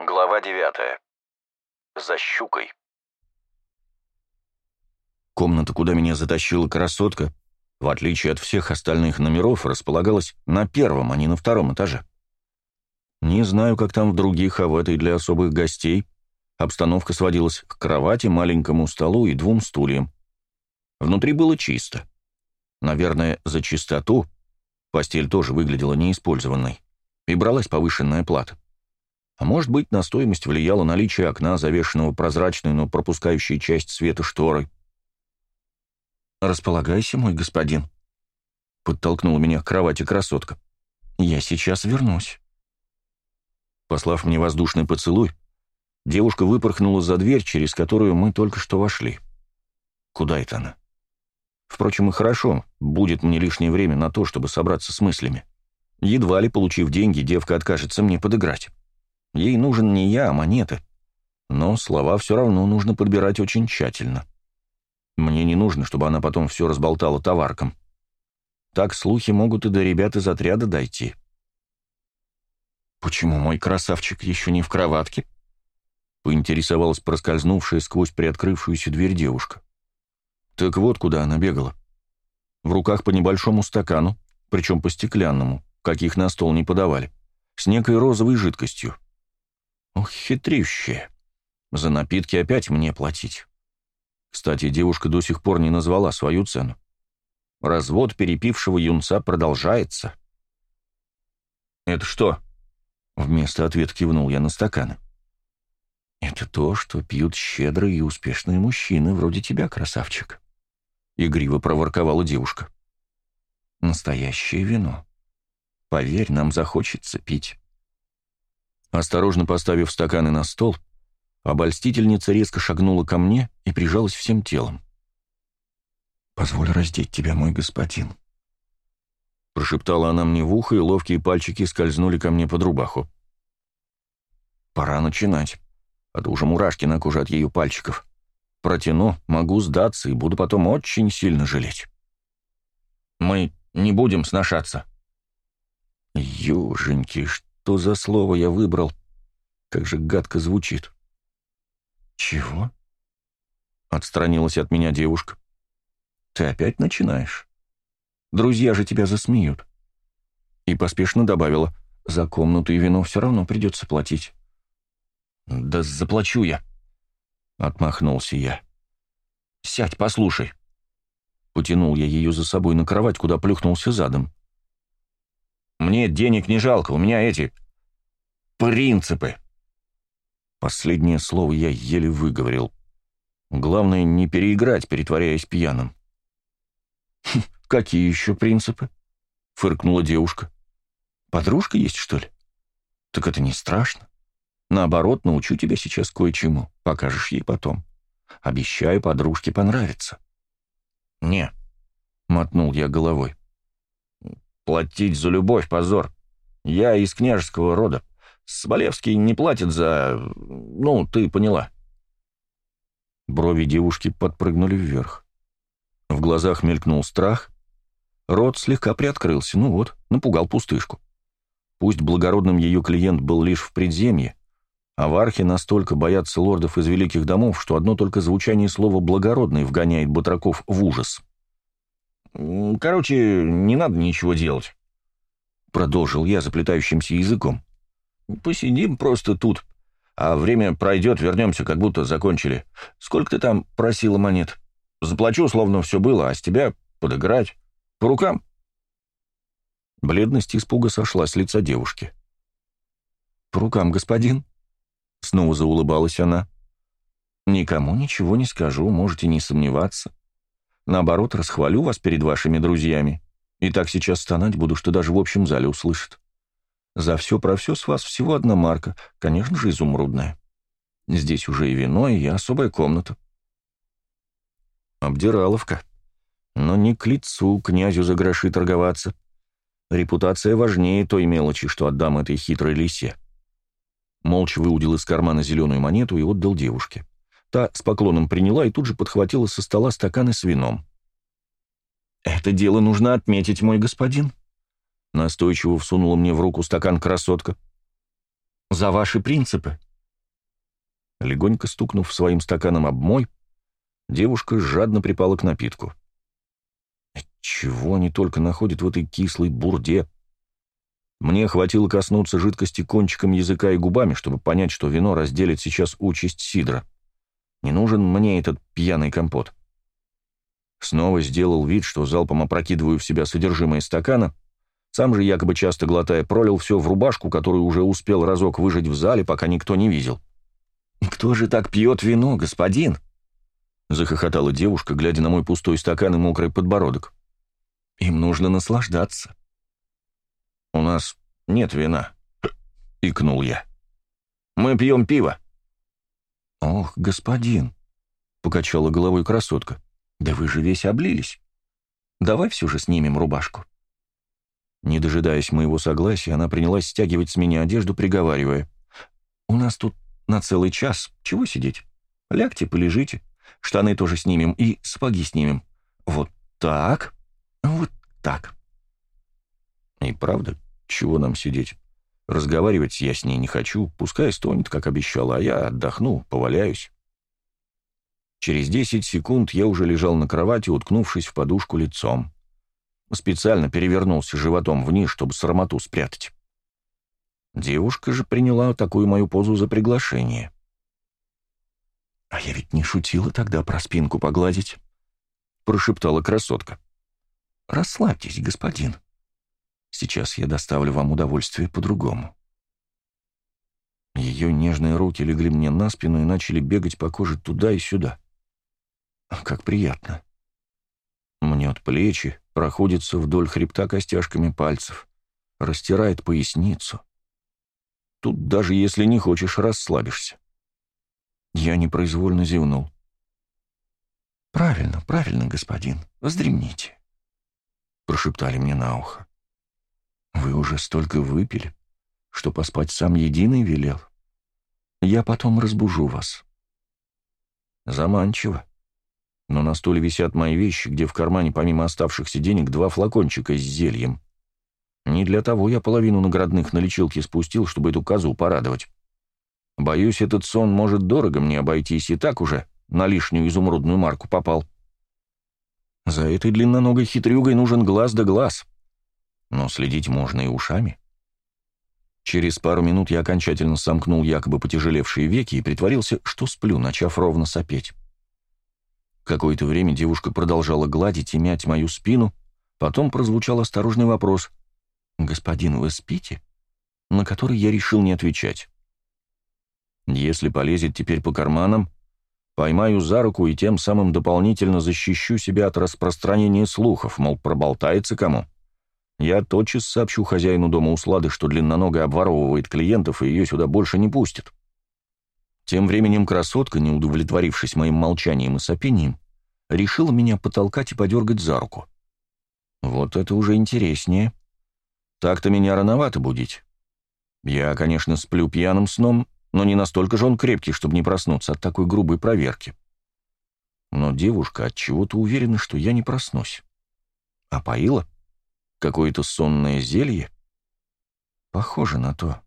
Глава девятая. За щукой. Комната, куда меня затащила красотка, в отличие от всех остальных номеров, располагалась на первом, а не на втором этаже. Не знаю, как там в других, а в этой для особых гостей обстановка сводилась к кровати, маленькому столу и двум стульям. Внутри было чисто. Наверное, за чистоту постель тоже выглядела неиспользованной, и бралась повышенная плата. А может быть, на стоимость влияло наличие окна, завешенного прозрачной, но пропускающей часть света шторой. «Располагайся, мой господин», — подтолкнула меня к кровати красотка. «Я сейчас вернусь». Послав мне воздушный поцелуй, девушка выпорхнула за дверь, через которую мы только что вошли. Куда это она? Впрочем, и хорошо, будет мне лишнее время на то, чтобы собраться с мыслями. Едва ли, получив деньги, девка откажется мне подыграть. Ей нужен не я, а монеты. Но слова все равно нужно подбирать очень тщательно. Мне не нужно, чтобы она потом все разболтала товаркам. Так слухи могут и до ребят из отряда дойти. «Почему мой красавчик еще не в кроватке?» — поинтересовалась проскользнувшая сквозь приоткрывшуюся дверь девушка. Так вот, куда она бегала. В руках по небольшому стакану, причем по стеклянному, каких на стол не подавали, с некой розовой жидкостью. Ох, хитрющая. За напитки опять мне платить. Кстати, девушка до сих пор не назвала свою цену. Развод перепившего юнца продолжается. «Это что?» — вместо ответа кивнул я на стаканы. «Это то, что пьют щедрые и успешные мужчины, вроде тебя, красавчик», — игриво проворковала девушка. «Настоящее вино. Поверь, нам захочется пить». Осторожно поставив стаканы на стол, обольстительница резко шагнула ко мне и прижалась всем телом. «Позволь раздеть тебя, мой господин», — прошептала она мне в ухо, и ловкие пальчики скользнули ко мне под рубаху. «Пора начинать, а то уже мурашки на коже от ее пальчиков. Протяну, могу сдаться и буду потом очень сильно жалеть». «Мы не будем сношаться». «Юженьки, что?» За слово я выбрал? Как же гадко звучит. «Чего?» — отстранилась от меня девушка. «Ты опять начинаешь? Друзья же тебя засмеют». И поспешно добавила, «За комнату и вино все равно придется платить». «Да заплачу я», — отмахнулся я. «Сядь, послушай». Потянул я ее за собой на кровать, куда плюхнулся задом. Мне денег не жалко, у меня эти... принципы». Последнее слово я еле выговорил. Главное, не переиграть, перетворяясь пьяным. «Хм, «Какие еще принципы?» — фыркнула девушка. «Подружка есть, что ли? Так это не страшно. Наоборот, научу тебя сейчас кое-чему, покажешь ей потом. Обещаю, подружке понравится». «Не», — мотнул я головой. Платить за любовь — позор. Я из княжеского рода. Соболевский не платит за... Ну, ты поняла. Брови девушки подпрыгнули вверх. В глазах мелькнул страх. Рот слегка приоткрылся. Ну вот, напугал пустышку. Пусть благородным ее клиент был лишь в предземье, а в архе настолько боятся лордов из великих домов, что одно только звучание слова «благородный» вгоняет батраков в ужас. «Короче, не надо ничего делать», — продолжил я заплетающимся языком. «Посидим просто тут, а время пройдет, вернемся, как будто закончили. Сколько ты там просила монет? Заплачу, словно все было, а с тебя подыграть. По рукам?» Бледность испуга сошла с лица девушки. «По рукам, господин?» — снова заулыбалась она. «Никому ничего не скажу, можете не сомневаться. Наоборот, расхвалю вас перед вашими друзьями. И так сейчас стонать буду, что даже в общем зале услышат. За все про все с вас всего одна марка, конечно же, изумрудная. Здесь уже и вино, и особая комната. Обдираловка. Но не к лицу князю за гроши торговаться. Репутация важнее той мелочи, что отдам этой хитрой лисе. Молча выудил из кармана зеленую монету и отдал девушке. Та с поклоном приняла и тут же подхватила со стола стаканы с вином. «Это дело нужно отметить, мой господин», — настойчиво всунула мне в руку стакан красотка. «За ваши принципы, Легонько стукнув своим стаканом об мой, девушка жадно припала к напитку. Чего они только находят в этой кислой бурде? Мне хватило коснуться жидкости кончиком языка и губами, чтобы понять, что вино разделит сейчас участь Сидра. Не нужен мне этот пьяный компот. Снова сделал вид, что залпом опрокидываю в себя содержимое стакана, сам же, якобы часто глотая, пролил все в рубашку, которую уже успел разок выжать в зале, пока никто не видел. «Кто же так пьет вино, господин?» Захохотала девушка, глядя на мой пустой стакан и мокрый подбородок. «Им нужно наслаждаться». «У нас нет вина», — икнул я. «Мы пьем пиво». «Ох, господин», — покачала головой красотка, — «да вы же весь облились. Давай все же снимем рубашку». Не дожидаясь моего согласия, она принялась стягивать с меня одежду, приговаривая. «У нас тут на целый час. Чего сидеть? Лягте, полежите. Штаны тоже снимем и сапоги снимем. Вот так. Вот так». И правда, чего нам сидеть? Разговаривать я с ней не хочу, пускай стонет, как обещала, а я отдохну, поваляюсь. Через десять секунд я уже лежал на кровати, уткнувшись в подушку лицом. Специально перевернулся животом вниз, чтобы срамоту спрятать. Девушка же приняла такую мою позу за приглашение. «А я ведь не шутила тогда про спинку погладить», — прошептала красотка. «Расслабьтесь, господин. Сейчас я доставлю вам удовольствие по-другому». Ее нежные руки легли мне на спину и начали бегать по коже туда и сюда. Как приятно. Мнет плечи, проходится вдоль хребта костяшками пальцев, растирает поясницу. Тут даже если не хочешь, расслабишься. Я непроизвольно зевнул. «Правильно, правильно, господин, вздремните», — прошептали мне на ухо. «Вы уже столько выпили, что поспать сам единый велел. Я потом разбужу вас». Заманчиво но на стуле висят мои вещи, где в кармане помимо оставшихся денег два флакончика с зельем. Не для того я половину наградных на лечилке спустил, чтобы эту козу порадовать. Боюсь, этот сон может дорого мне обойтись, и так уже на лишнюю изумрудную марку попал. За этой длинноногой хитрюгой нужен глаз да глаз. Но следить можно и ушами. Через пару минут я окончательно сомкнул якобы потяжелевшие веки и притворился, что сплю, начав ровно сопеть. Какое-то время девушка продолжала гладить и мять мою спину, потом прозвучал осторожный вопрос. «Господин, вы спите?» На который я решил не отвечать. Если полезет теперь по карманам, поймаю за руку и тем самым дополнительно защищу себя от распространения слухов, мол, проболтается кому. Я тотчас сообщу хозяину дома услады, что длинноногая обворовывает клиентов и ее сюда больше не пустит. Тем временем красотка, не удовлетворившись моим молчанием и сопением, решила меня потолкать и подергать за руку. Вот это уже интереснее. Так-то меня рановато будить. Я, конечно, сплю пьяным сном, но не настолько же он крепкий, чтобы не проснуться от такой грубой проверки. Но девушка от чего-то уверена, что я не проснусь. А поила? Какое-то сонное зелье? Похоже на то.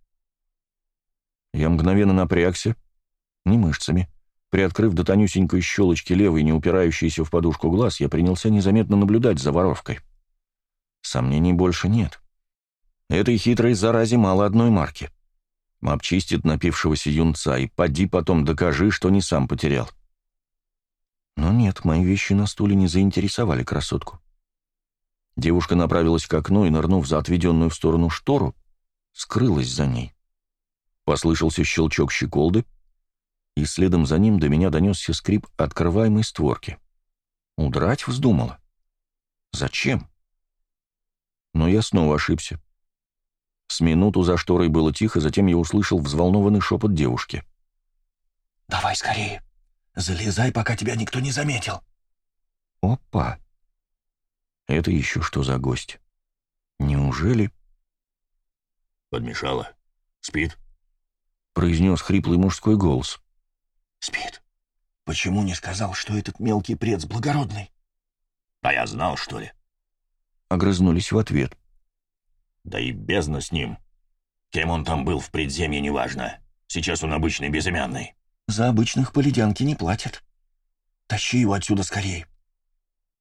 Я мгновенно напрягся, не мышцами. Приоткрыв до тонюсенькой щелочки левой, не упирающейся в подушку глаз, я принялся незаметно наблюдать за воровкой. Сомнений больше нет. Этой хитрой заразе мало одной марки. Обчистит напившегося юнца и поди потом докажи, что не сам потерял. Но нет, мои вещи на стуле не заинтересовали красотку. Девушка направилась к окну и, нырнув за отведенную в сторону штору, скрылась за ней. Послышался щелчок щеколды, и следом за ним до меня донесся скрип открываемой створки. Удрать вздумала? Зачем? Но я снова ошибся. С минуту за шторой было тихо, затем я услышал взволнованный шепот девушки. «Давай скорее. Залезай, пока тебя никто не заметил». «Опа! Это еще что за гость? Неужели...» «Подмешала. Спит?» — произнес хриплый мужской голос. Спит. Почему не сказал, что этот мелкий прец благородный? А я знал, что ли? Огрызнулись в ответ. Да и бездна с ним. Кем он там был в предземье, неважно. Сейчас он обычный безымянный. За обычных поледянки не платят. Тащи его отсюда скорее.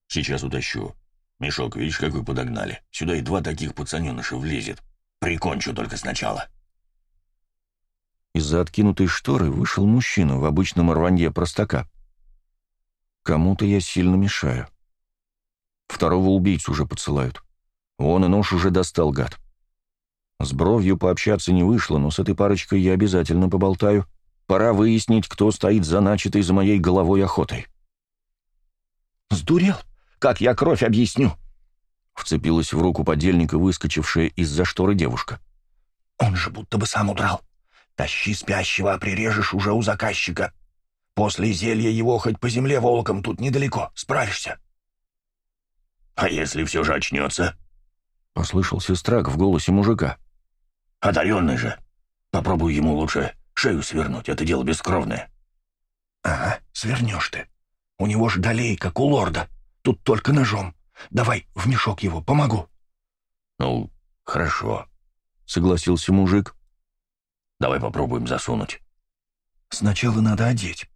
Сейчас утащу. Мешок, видишь, какой подогнали? Сюда и два таких пацаненыша влезет. Прикончу только сначала. Из-за откинутой шторы вышел мужчина в обычном рванье простака. Кому-то я сильно мешаю. Второго убийцу уже подсылают. Он и нож уже достал, гад. С бровью пообщаться не вышло, но с этой парочкой я обязательно поболтаю. Пора выяснить, кто стоит за начатой за моей головой охотой. «Сдурел? Как я кровь объясню?» Вцепилась в руку подельника, выскочившая из-за шторы девушка. «Он же будто бы сам удрал. Тащи спящего, а прирежешь уже у заказчика. После зелья его хоть по земле волком тут недалеко. Справишься». «А если все же очнется?» Послышался страх в голосе мужика. «Одаренный же. Попробуй ему лучше шею свернуть, это дело бескровное». «Ага, свернешь ты. У него ж долей, как у лорда. Тут только ножом. Давай в мешок его, помогу». «Ну, хорошо», — согласился мужик. «Давай попробуем засунуть». «Сначала надо одеть.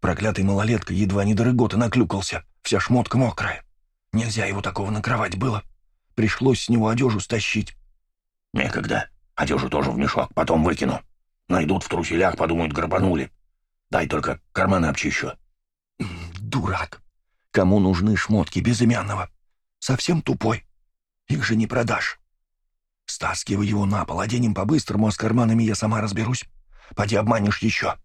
Проклятый малолетка едва не до наклюкался, вся шмотка мокрая. Нельзя его такого накрывать было. Пришлось с него одежу стащить». «Некогда. Одежу тоже в мешок, потом выкину. Найдут в труселях, подумают, грабанули. Дай только карманы обчищу». «Дурак. Кому нужны шмотки безымянного? Совсем тупой. Их же не продашь. Стаскивай его на пол, оденем по-быстрому, а с карманами я сама разберусь. Поди обманешь еще.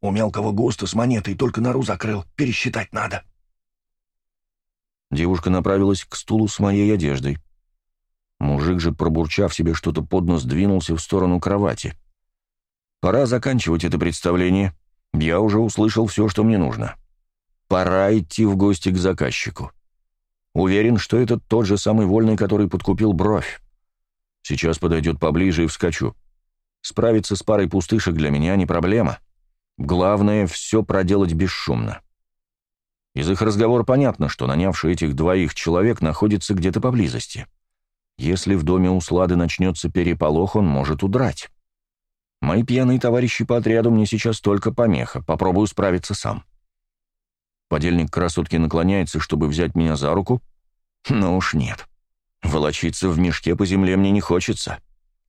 У мелкого ГОСТа с монетой только нору закрыл, пересчитать надо». Девушка направилась к стулу с моей одеждой. Мужик же, пробурчав себе что-то под нос, двинулся в сторону кровати. Пора заканчивать это представление. Я уже услышал все, что мне нужно. Пора идти в гости к заказчику. Уверен, что это тот же самый вольный, который подкупил бровь. Сейчас подойдет поближе и вскочу. Справиться с парой пустышек для меня не проблема. Главное — все проделать бесшумно. Из их разговора понятно, что нанявший этих двоих человек находится где-то поблизости. Если в доме у Слады начнется переполох, он может удрать. Мои пьяные товарищи по отряду мне сейчас только помеха, попробую справиться сам. Подельник красотки наклоняется, чтобы взять меня за руку, но уж нет. Волочиться в мешке по земле мне не хочется.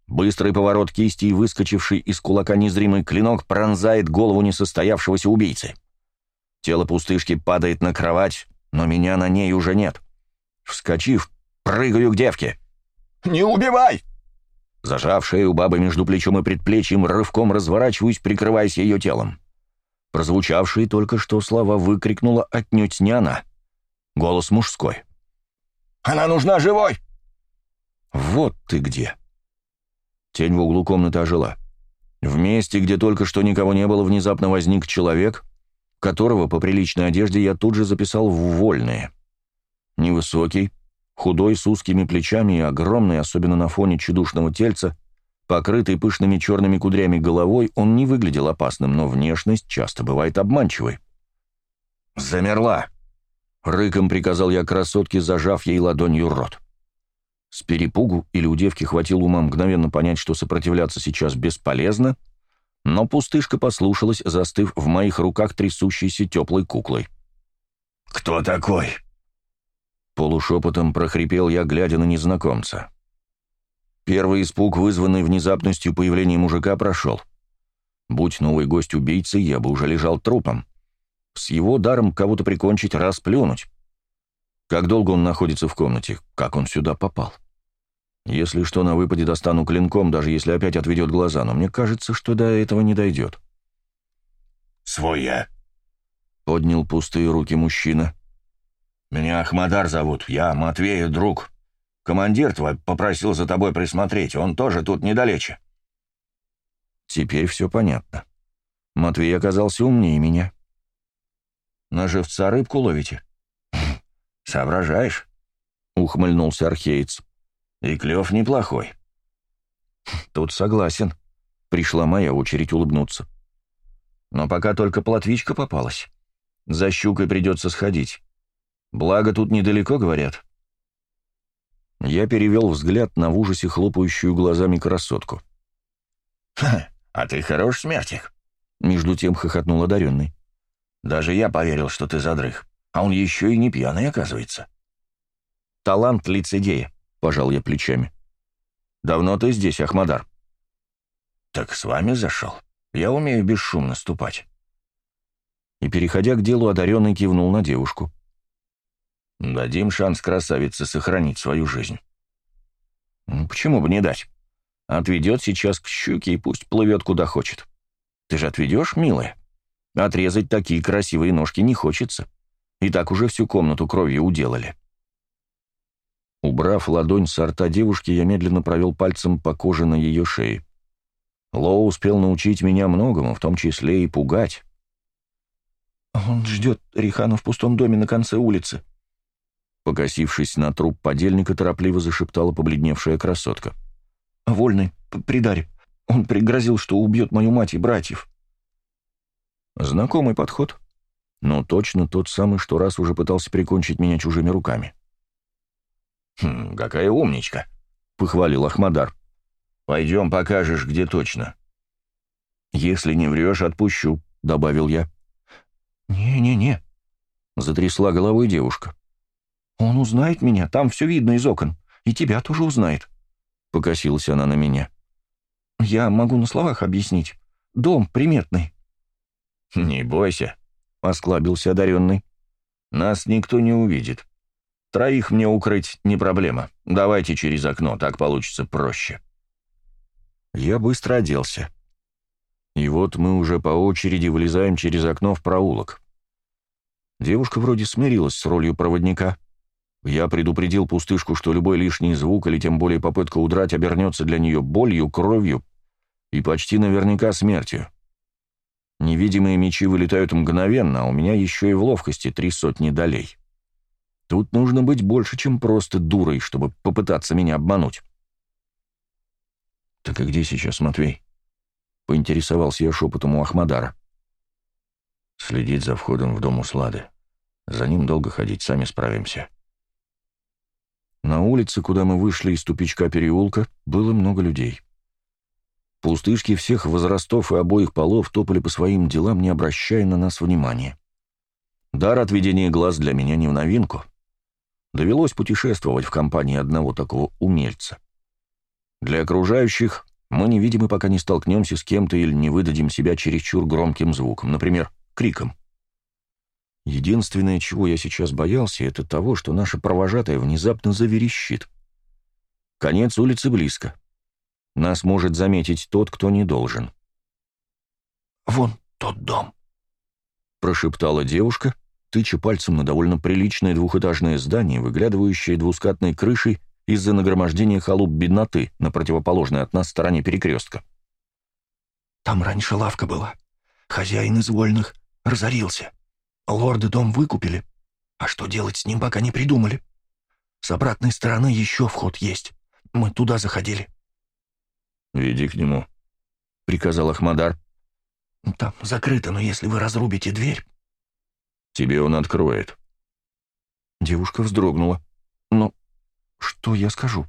Быстрый поворот кисти и выскочивший из кулака незримый клинок пронзает голову несостоявшегося убийцы. Тело пустышки падает на кровать, но меня на ней уже нет. Вскочив, прыгаю к девке. «Не убивай!» Зажав шею бабы между плечом и предплечьем, рывком разворачиваюсь, прикрываясь ее телом. Прозвучавшие только что слова выкрикнула отнюдь не она. Голос мужской. «Она нужна живой!» «Вот ты где!» Тень в углу комнаты ожила. В месте, где только что никого не было, внезапно возник человек, которого по приличной одежде я тут же записал в вольные. Невысокий, худой, с узкими плечами и огромный, особенно на фоне чудушного тельца, покрытый пышными черными кудрями головой, он не выглядел опасным, но внешность часто бывает обманчивой. «Замерла!» — рыком приказал я красотке, зажав ей ладонью рот. С перепугу или у девки хватило ума мгновенно понять, что сопротивляться сейчас бесполезно, но пустышка послушалась, застыв в моих руках трясущейся теплой куклой. «Кто такой?» Полушепотом прохрипел я, глядя на незнакомца. Первый испуг, вызванный внезапностью появления мужика, прошел. Будь новый гость убийцей, я бы уже лежал трупом. С его даром кого-то прикончить, расплюнуть. Как долго он находится в комнате? Как он сюда попал? Если что, на выпаде достану клинком, даже если опять отведет глаза, но мне кажется, что до этого не дойдет. «Свой я», — поднял пустые руки мужчина. «Меня Ахмадар зовут, я Матвея друг. Командир твой попросил за тобой присмотреть, он тоже тут недалече». Теперь все понятно. Матвей оказался умнее меня. На живца рыбку ловите? «Соображаешь?» — ухмыльнулся археец. «И клев неплохой». «Тут согласен. Пришла моя очередь улыбнуться. Но пока только плотвичка попалась. За щукой придется сходить. Благо тут недалеко, говорят». Я перевел взгляд на в ужасе хлопающую глазами красотку. «Ха, а ты хорош смертик. Между тем хохотнул одаренный. «Даже я поверил, что ты задрых. А он еще и не пьяный, оказывается». «Талант лицедея», — пожал я плечами. «Давно ты здесь, Ахмадар?» «Так с вами зашел. Я умею бесшумно ступать». И, переходя к делу, одаренный кивнул на девушку. «Дадим шанс красавице сохранить свою жизнь». «Почему бы не дать? Отведет сейчас к щуке и пусть плывет куда хочет. Ты же отведешь, милая? Отрезать такие красивые ножки не хочется. И так уже всю комнату кровью уделали». Убрав ладонь с рта девушки, я медленно провел пальцем по коже на ее шее. Лоу успел научить меня многому, в том числе и пугать. «Он ждет Рихана в пустом доме на конце улицы», Покосившись на труп подельника, торопливо зашептала побледневшая красотка. «Вольный, придаре. Он пригрозил, что убьет мою мать и братьев». Знакомый подход, но точно тот самый, что раз уже пытался прикончить меня чужими руками. «Хм, какая умничка!» — похвалил Ахмадар. «Пойдем покажешь, где точно». «Если не врешь, отпущу», — добавил я. «Не-не-не», — затрясла головой девушка. «Он узнает меня, там все видно из окон, и тебя тоже узнает», — покосилась она на меня. «Я могу на словах объяснить. Дом приметный». «Не бойся», — осклабился одаренный. «Нас никто не увидит. Троих мне укрыть не проблема. Давайте через окно, так получится проще». Я быстро оделся. И вот мы уже по очереди вылезаем через окно в проулок. Девушка вроде смирилась с ролью проводника. Я предупредил пустышку, что любой лишний звук или тем более попытка удрать обернется для нее болью, кровью и почти наверняка смертью. Невидимые мечи вылетают мгновенно, а у меня еще и в ловкости три сотни долей. Тут нужно быть больше, чем просто дурой, чтобы попытаться меня обмануть. «Так и где сейчас Матвей?» — поинтересовался я шепотом у Ахмадара. «Следить за входом в дом Услады. За ним долго ходить, сами справимся». На улице, куда мы вышли из тупичка переулка, было много людей. Пустышки всех возрастов и обоих полов топали по своим делам, не обращая на нас внимания. Дар отведения глаз для меня не в новинку. Довелось путешествовать в компании одного такого умельца. Для окружающих мы невидимы, пока не столкнемся с кем-то или не выдадим себя чересчур громким звуком, например, криком. Единственное, чего я сейчас боялся, это того, что наша провожатая внезапно заверещит. Конец улицы близко. Нас может заметить тот, кто не должен. «Вон тот дом», — прошептала девушка, тыча пальцем на довольно приличное двухэтажное здание, выглядывающее двускатной крышей из-за нагромождения халуп бедноты на противоположной от нас стороне перекрестка. «Там раньше лавка была. Хозяин из вольных разорился. Лорды дом выкупили, а что делать с ним пока не придумали. С обратной стороны еще вход есть. Мы туда заходили». «Веди к нему», — приказал Ахмадар. «Там закрыто, но если вы разрубите дверь...» «Тебе он откроет». Девушка вздрогнула. «Но что я скажу?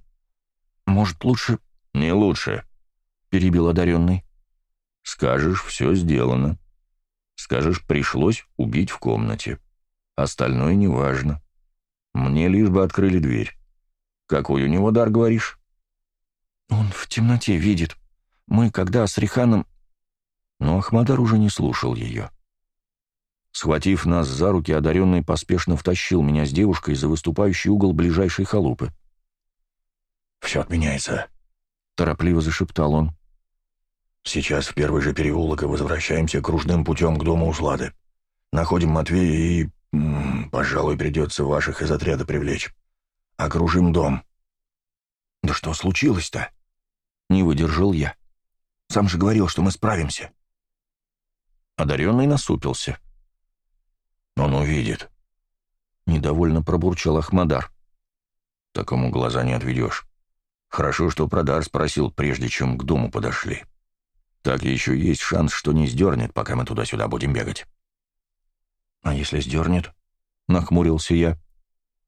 Может, лучше...» «Не лучше», — перебил одаренный. «Скажешь, все сделано. Скажешь, пришлось убить в комнате. Остальное неважно. Мне лишь бы открыли дверь. Какой у него дар, говоришь?» «Он в темноте видит. Мы, когда с Риханом...» Но Ахмадар уже не слушал ее. Схватив нас за руки, одаренный поспешно втащил меня с девушкой за выступающий угол ближайшей халупы. «Все отменяется», — торопливо зашептал он. Сейчас в первый же переулок и возвращаемся кружным путем к дому Услады. Находим Матвея и... М -м, пожалуй, придется ваших из отряда привлечь. Окружим дом». «Да что случилось-то?» Не выдержал я. «Сам же говорил, что мы справимся». Одаренный насупился. «Он увидит». Недовольно пробурчал Ахмадар. «Такому глаза не отведешь. Хорошо, что Продар спросил, прежде чем к дому подошли». Так еще есть шанс, что не сдернет, пока мы туда-сюда будем бегать. А если сдернет? Нахмурился я.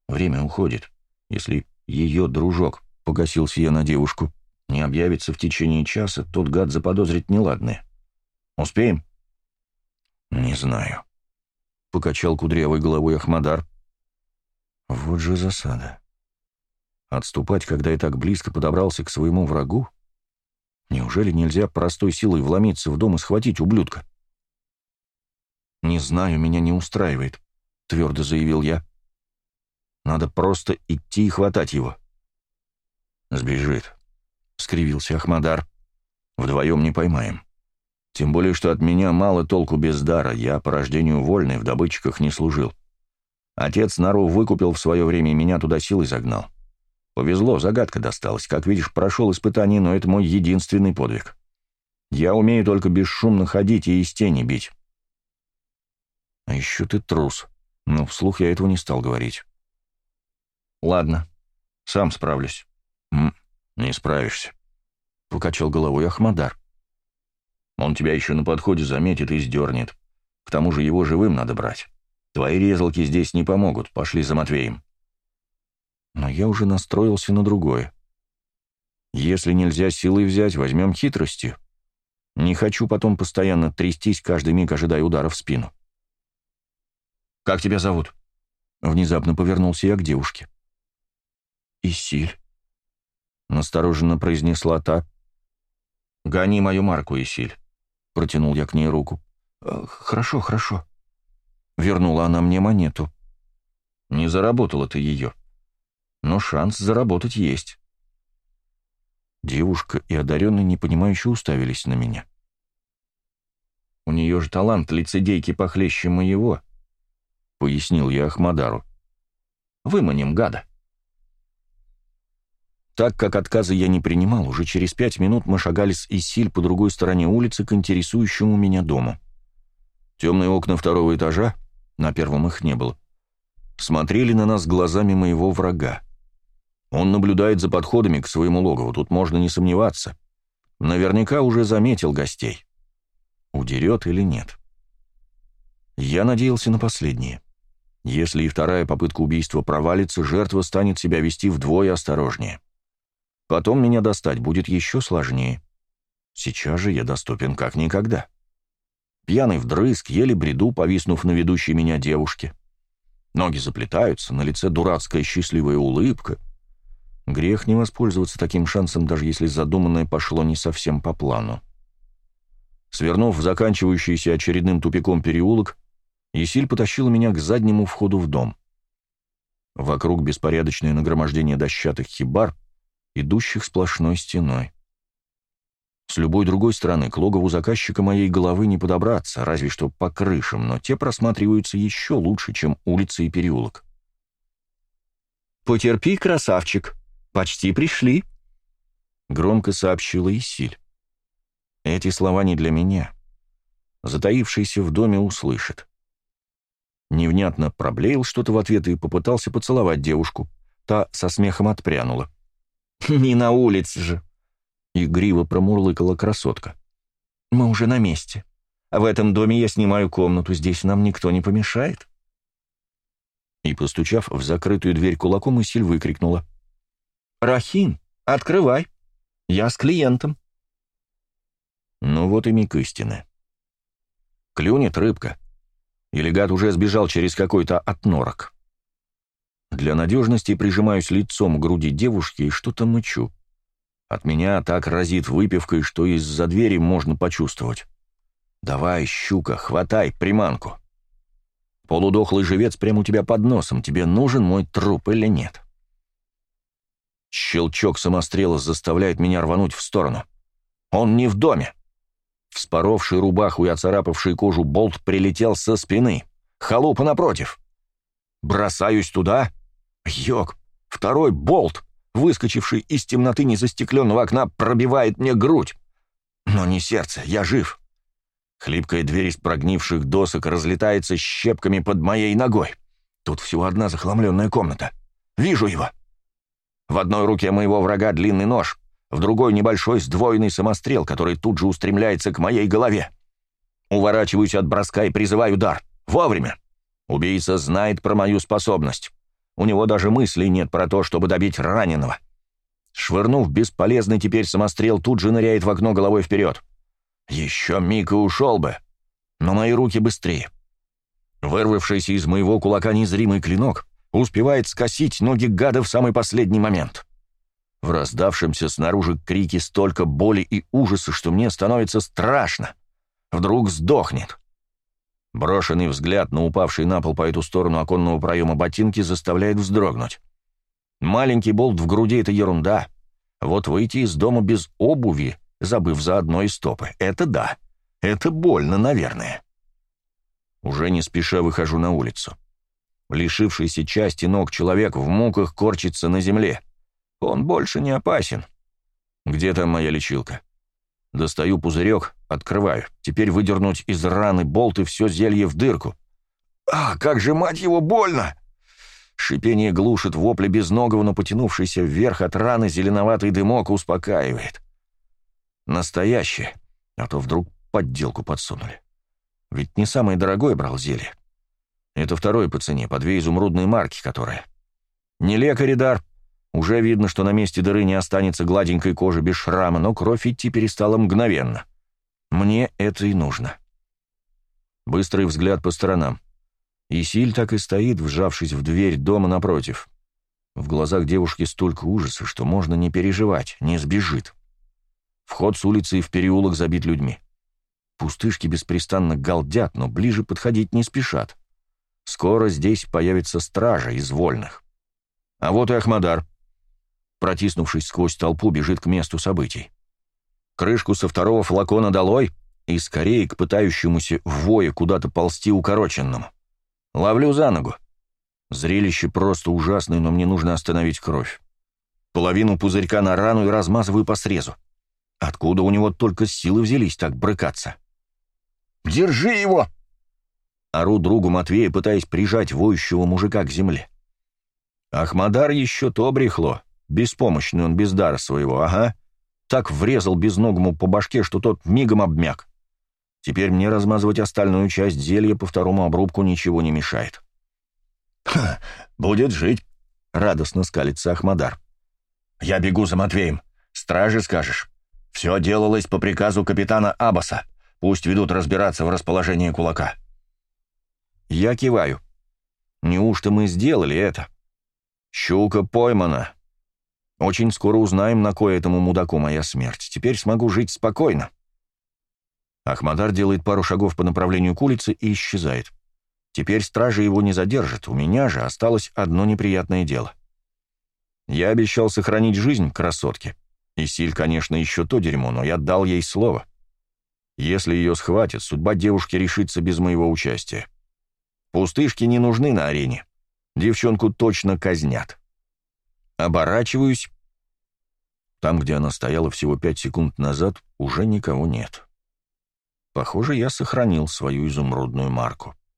Время уходит. Если ее дружок, погасился я на девушку, не объявится в течение часа, тот гад заподозрит неладное. Успеем? «Не знаю», — покачал кудрявой головой Ахмадар. «Вот же засада. Отступать, когда я так близко подобрался к своему врагу? Неужели нельзя простой силой вломиться в дом и схватить ублюдка?» «Не знаю, меня не устраивает», — твердо заявил я. «Надо просто идти и хватать его». «Сбежит», — скривился Ахмадар. «Вдвоем не поймаем». Тем более, что от меня мало толку без дара, я по рождению вольный, в добытчиках не служил. Отец нору выкупил в свое время и меня туда силой загнал. Повезло, загадка досталась. Как видишь, прошел испытание, но это мой единственный подвиг. Я умею только бесшумно ходить и из тени бить. А еще ты трус. Но вслух я этого не стал говорить. Ладно, сам справлюсь. М не справишься. Покачал головой Ахмадар. Он тебя еще на подходе заметит и сдернет. К тому же его живым надо брать. Твои резалки здесь не помогут, пошли за Матвеем. Но я уже настроился на другое. Если нельзя силой взять, возьмем хитростью. Не хочу потом постоянно трястись, каждый миг ожидая удара в спину. «Как тебя зовут?» Внезапно повернулся я к девушке. «Исиль», — настороженно произнесла та. «Гони мою марку, Исиль. — протянул я к ней руку. «Э, «Хорошо, хорошо». Вернула она мне монету. Не заработала ты ее. Но шанс заработать есть. Девушка и одаренный непонимающе уставились на меня. «У нее же талант лицедейки похлеще моего», — пояснил я Ахмадару. «Выманим гада». Так как отказа я не принимал, уже через пять минут мы шагали с Исиль по другой стороне улицы к интересующему меня дому. Темные окна второго этажа, на первом их не было, смотрели на нас глазами моего врага. Он наблюдает за подходами к своему логову, тут можно не сомневаться. Наверняка уже заметил гостей. Удерет или нет? Я надеялся на последнее. Если и вторая попытка убийства провалится, жертва станет себя вести вдвое осторожнее. Потом меня достать будет еще сложнее. Сейчас же я доступен как никогда. Пьяный вдрызг, еле бреду, повиснув на ведущей меня девушке. Ноги заплетаются, на лице дурацкая счастливая улыбка. Грех не воспользоваться таким шансом, даже если задуманное пошло не совсем по плану. Свернув в заканчивающийся очередным тупиком переулок, Есиль потащила меня к заднему входу в дом. Вокруг беспорядочное нагромождение дощатых хибар, идущих сплошной стеной. С любой другой стороны к логову заказчика моей головы не подобраться, разве что по крышам, но те просматриваются еще лучше, чем улица и переулок. «Потерпи, красавчик, почти пришли», — громко сообщила Исиль. Эти слова не для меня. Затаившийся в доме услышит. Невнятно проблеял что-то в ответ и попытался поцеловать девушку. Та со смехом отпрянула. «Не на улице же!» — игриво промурлыкала красотка. «Мы уже на месте. В этом доме я снимаю комнату, здесь нам никто не помешает». И, постучав в закрытую дверь кулаком, Исиль выкрикнула. «Рахин, открывай! Я с клиентом!» Ну вот и миг истины. Клюнет рыбка. Или гад уже сбежал через какой-то отнорок. Для надежности прижимаюсь лицом к груди девушки и что-то мычу. От меня так разит выпивкой, что из-за двери можно почувствовать. «Давай, щука, хватай приманку!» Полудохлый живец прямо у тебя под носом. Тебе нужен мой труп или нет? Щелчок самострела заставляет меня рвануть в сторону. Он не в доме. Вспоровший рубаху и оцарапавший кожу болт прилетел со спины. Халупа напротив. Бросаюсь туда Йог, второй болт, выскочивший из темноты незастекленного окна, пробивает мне грудь. Но не сердце, я жив. Хлипкая дверь из прогнивших досок разлетается щепками под моей ногой. Тут всего одна захламленная комната. Вижу его. В одной руке моего врага длинный нож, в другой небольшой сдвоенный самострел, который тут же устремляется к моей голове. Уворачиваюсь от броска и призываю удар. Вовремя. Убийца знает про мою способность. У него даже мыслей нет про то, чтобы добить раненого. Швырнув бесполезный теперь самострел, тут же ныряет в окно головой вперед. Еще миг и ушел бы. Но мои руки быстрее. Вырвавшийся из моего кулака незримый клинок успевает скосить ноги гада в самый последний момент. В раздавшемся снаружи крике столько боли и ужаса, что мне становится страшно. Вдруг сдохнет. Брошенный взгляд на упавший на пол по эту сторону оконного проема ботинки заставляет вздрогнуть. Маленький болт в груди — это ерунда. Вот выйти из дома без обуви, забыв заодно и стопы — это да. Это больно, наверное. Уже не спеша выхожу на улицу. Лишившийся части ног человек в муках корчится на земле. Он больше не опасен. Где там моя лечилка? Достаю пузырек, открываю. Теперь выдернуть из раны болт и все зелье в дырку. А, как же, мать его, больно! Шипение глушит вопли безногого, но потянувшийся вверх от раны зеленоватый дымок успокаивает. Настоящее, а то вдруг подделку подсунули. Ведь не самое дорогое брал зелье. Это второе по цене, по две изумрудные марки, которые. Не лекарь дар. Уже видно, что на месте дыры не останется гладенькой кожи без шрама, но кровь идти перестала мгновенно. Мне это и нужно. Быстрый взгляд по сторонам. Исиль так и стоит, вжавшись в дверь дома напротив. В глазах девушки столько ужаса, что можно не переживать, не сбежит. Вход с улицы и в переулок забит людьми. Пустышки беспрестанно галдят, но ближе подходить не спешат. Скоро здесь появится стража из вольных. А вот и Ахмадар. Протиснувшись сквозь толпу, бежит к месту событий. Крышку со второго флакона долой и скорее к пытающемуся в вое куда-то ползти укороченному. Ловлю за ногу. Зрелище просто ужасное, но мне нужно остановить кровь. Половину пузырька на рану и размазываю по срезу. Откуда у него только силы взялись так брыкаться? «Держи его!» Ору другу Матвея, пытаясь прижать воющего мужика к земле. Ахмадар еще то брехло. Беспомощный он без дара своего, ага. Так врезал безногому по башке, что тот мигом обмяк. Теперь мне размазывать остальную часть зелья по второму обрубку ничего не мешает. «Ха, будет жить», — радостно скалится Ахмадар. «Я бегу за Матвеем. Стражи скажешь. Все делалось по приказу капитана Абаса. Пусть ведут разбираться в расположении кулака». Я киваю. Неужто мы сделали это? Щука поймана. Очень скоро узнаем, на кое этому мудаку моя смерть. Теперь смогу жить спокойно. Ахмадар делает пару шагов по направлению к улице и исчезает. Теперь стражи его не задержат, у меня же осталось одно неприятное дело. Я обещал сохранить жизнь красотке. И Силь, конечно, еще то дерьмо, но я дал ей слово. Если ее схватят, судьба девушки решится без моего участия. Пустышки не нужны на арене. Девчонку точно казнят. Оборачиваюсь. Там, где она стояла всего пять секунд назад, уже никого нет. Похоже, я сохранил свою изумрудную марку.